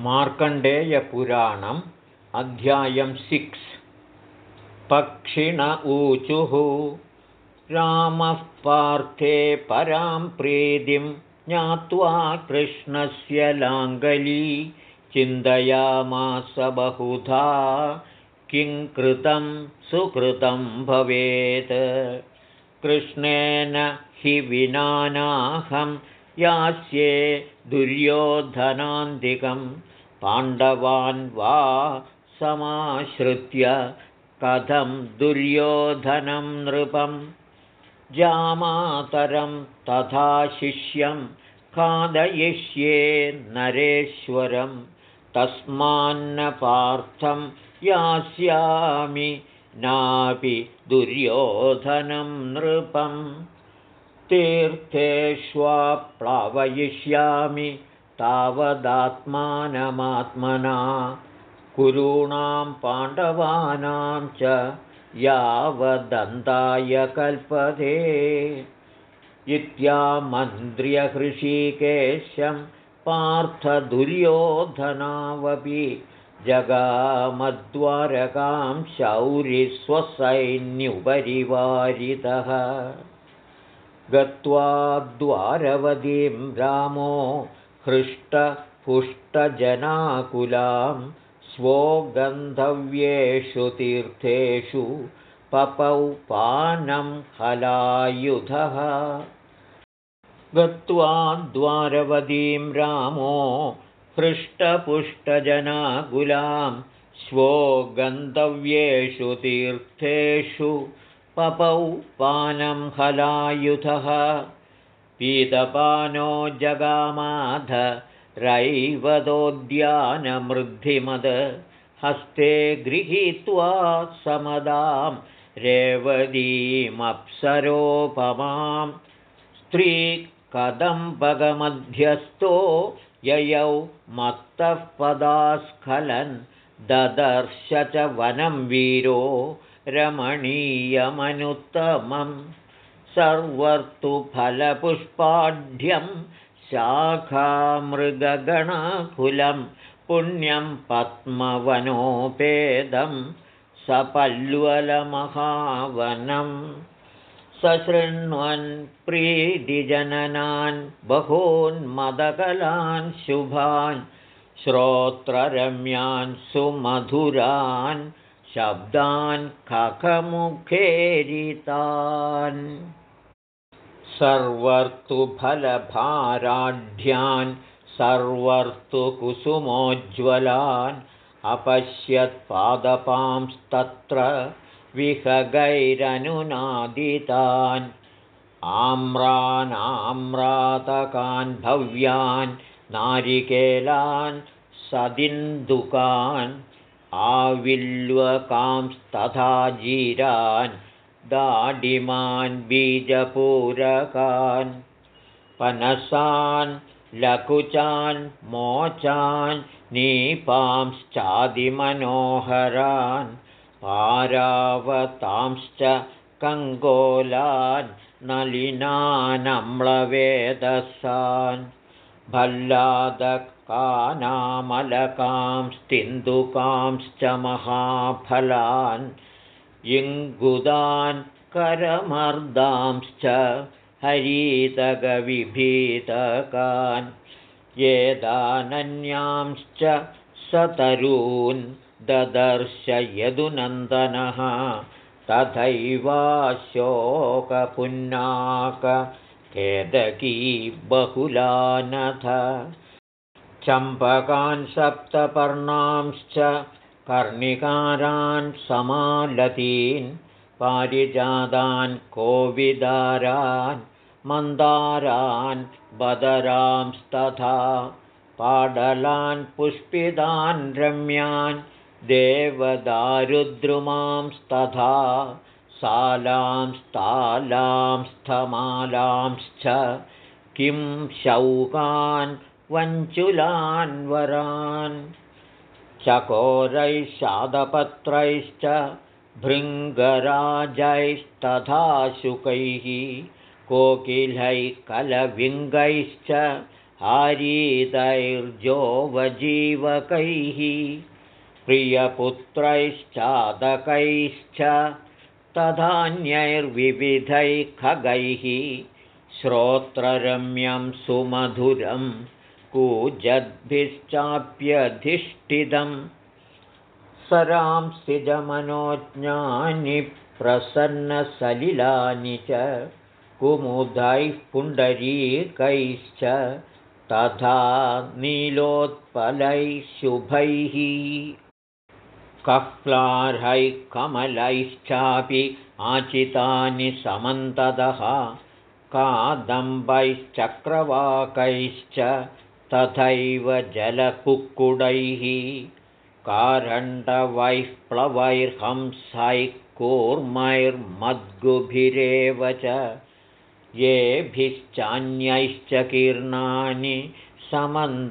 मार्कण्डेयपुराणम् अध्यायं सिक्स्। पक्षिण ऊचुः रामः पार्थे परां प्रीतिं ज्ञात्वा कृष्णस्य लाङ्गली चिन्तयामास बहुधा किं कृतं सुकृतं भवेत्। कृष्णेन हि विनानाहं यास्ये दुर्योधनान्तिकं पाण्डवान् वा समाश्रित्य कथं दुर्योधनं नृपं? जामातरं तथा शिष्यं खादयिष्ये नरेश्वरं तस्मान्नपार्थं यास्यामि नापि दुर्योधनं नृपम् तीर्थेष्वाप्लावयिष्यामि तावदात्मानमात्मना कुरूणां पाण्डवानां च यावदन्ताय कल्पते। इत्यामन्त्र्यहृषीकेशं पार्थदुर्योधनावपि जगामद्वारकां शौरिस्वसैन्युपरिवारितः गत्वा द्वारवतीं रामो हृष्टपुष्टजनाकुलां स्वो गन्धव्येषु तीर्थेषु पपौ पानं हलायुधः। गत्वा द्वारवतीं रामो हृष्टपुष्टजनाकुलां स्वो गन्तव्येषु तीर्थेषु पपौ पानं हलायुधः। पीतपानो जगामाध रैवतोद्यानमृद्धिमद हस्ते गृहीत्वा समदां रेवतीमप्सरोपमां स्त्रीकदम्बगमध्यस्थो ययौ मत्तः पदास्खलन् ददर्श च वनं वीरो रमणीयमनुत्तमं सर्वर्तुफलपुष्पाढ्यं शाखामृगगणाकुलं पुण्यं पद्मवनोपेदं सपल्वलमहावनं सशृण्वन् प्रीतिजननान् बहून्मदकलान् शुभान् श्रोत्ररम्यान् सुमधुरान् शब्दान् खखमुखेरितान् सर्वर्तुफलभाराढ्यान् सर्वर्तुकुसुमोज्ज्वलान् अपश्यत्पादपांस्तत्र विहगैरनुनादितान्। आम्रानाम्रातकान् भव्यान् नारिकेलान् सदिन्दुकान् आविल्वकांस्तथा जीरान् दाडिमान् बीजपूरकान् पनसान् लकुचान् मोचान् नीपांश्चादिमनोहरान् पारावतांश्च कङ्गोलान् नलिनानम्लवेदसान् भल्लादकानामलकांस्तिन्दुकांश्च महाफलान् इङ्गुदान् करमर्दांश्च हरीतगविभीतकान् येदानन्यांश्च सतरून् ददर्श यदुनन्दनः तथैवाशोकपुन्नाक केदकी बहुलानथ चम्पकान् सप्तपर्णांश्च कर्णिकारान् समालतीन् पारिजातान् कोविदारान् मन्दारान् बदरांस्तथा पाडलान् पुष्पितान् रम्यान् देवदारुद्रुमांस्तथा सालांस्तालांस्थमालांश्च किं शौकान् वञ्चुलान् वरान् चकोरैः शादपत्रैश्च भृङ्गराजैस्तथा शुकैः कोकिलैः कलविङ्गैश्च हारीतैर्जोवजीवकैः प्रियपुत्रैश्चादकैश्च तथान्यैर्विविधैः खगैः श्रोत्ररम्यं सुमधुरं कूजद्भिश्चाप्यधिष्ठितम् सरांसिजमनोज्ञानि प्रसन्नसलिलानि च कुमुदैः पुण्डरीकैश्च तथा नीलोत्पलैः शुभैः। कह्लार्हैः कमलैश्चापि आचितानि समन्तदः कादम्बैश्चक्रवाकैश्च तथैव जलकुक्कुडैः कारण्डवैः प्लवैर्हंसैः कूर्मैर्मद्गुभिरेव च येभिश्चान्यैश्च कीर्णानि समन्ताज्जलचारिभिः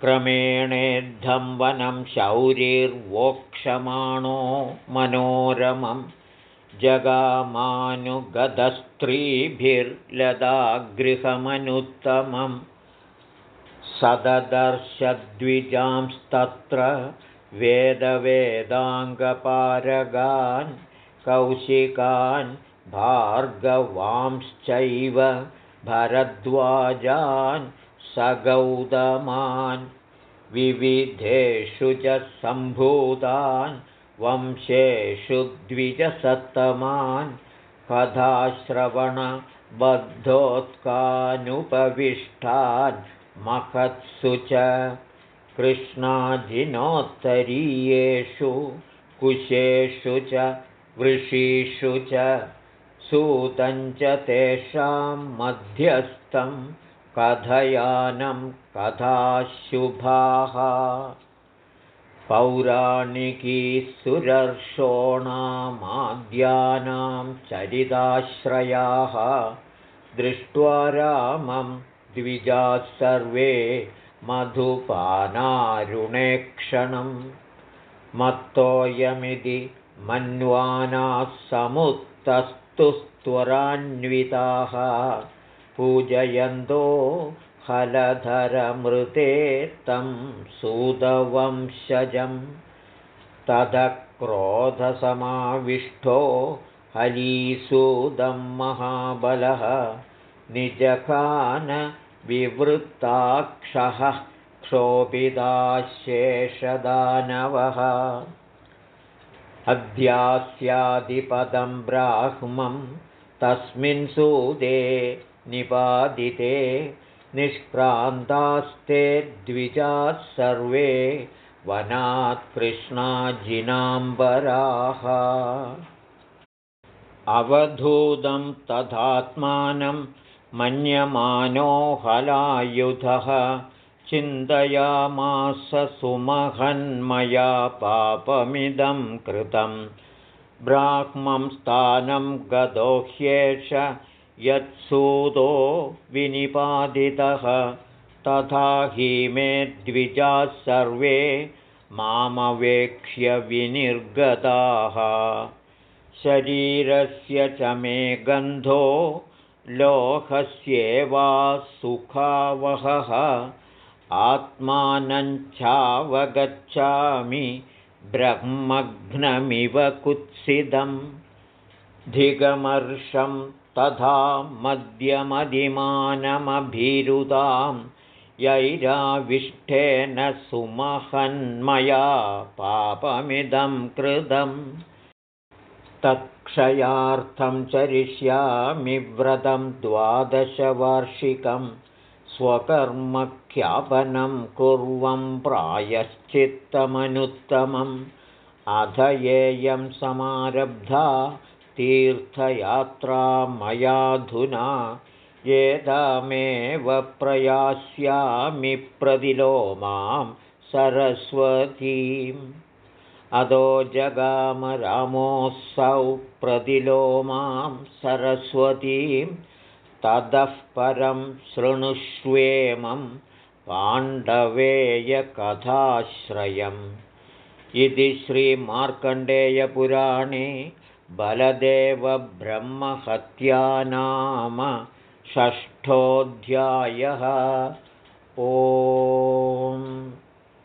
क्रमेणेद्धं वनं शौरिर्वोक्षमाणो मनोरमं जगामानुगतस्त्रीभिर्लदागृहमनुत्तमम् सददर्शद्विजांस्तत्र वेदवेदाङ्गपारगान् कौशिकान् भार्गवांश्चैव भरद्वाजान् सगौतमान्। विविधेषु च सम्भूतान् वंशेषु द्विजसत्तमान् कथाश्रवणबद्धोत्कानुपविष्टान् महत्सु च कृष्णाजिनोत्तरीयेषु कुशेषु च वृषीषु च सूतञ्च तेषां मध्यस्थं कथयानं कथाशुभाः पौराणिकी सुरर्षोणामाद्यानां चरिताश्रयाः दृष्ट्वा रामं द्विजाः सर्वे मधुपानारुणेक्षणं। मत्तोऽयमिति मन्वानाः समुत्तस्तुस्त्वरान्विताः। पूजयन्तो हलधरमृते तं सुदवंशजं ततः क्रोधसमाविष्टो हलीसूदं महाबलः निजखान विवृत्ताक्षः क्षोभिदाशेषदानवः। अध्यास्यादिपदं ब्राह्मं तस्मिन् सूदे निपादिते निष्क्रान्तास्ते द्विजाः सर्वे वनात् कृष्णाजिनाम्बराः। अवधूतं तथात्मानं मन्यमानो हलायुधः चिन्तयामास सुमहन्मया पापमिदं कृतं। ब्राह्मं स्थानं गदो यत्सूदो विनिपादितः तथा हि मे द्विजाः सर्वे मामवेक्ष्य विनिर्गताः। शरीरस्य च मे गन्धो लोहस्येवा सुखावहः। आत्मानञ्चावगच्छामि ब्रह्मघ्नमिव कुत्सितं धिगमर्षं तथा मध्यमधिमानमभिरुदां यैराविष्ठेन सुमहन्मया पापमिदं कृतम् तत्क्षयार्थं चरिष्यामि व्रतं द्वादशवार्षिकं स्वकर्मख्यापनं कुर्वं प्रायश्चित्तमनुत्तमम्। अध येयं समारब्धा तीर्थयात्रा मयाधुना एतामेव प्रयास्यामि प्रतिलो मां सरस्वतीम्। अदो जगाम रामोऽसौ प्रतिलो मां सरस्वतीं। ततः परं शृणुष्वेमं पाण्डवेयकथाश्रयम्। इति श्रीमार्कण्डेयपुराणे बलदेवब्रह्महत्या नाम षष्ठोऽध्यायः। ओ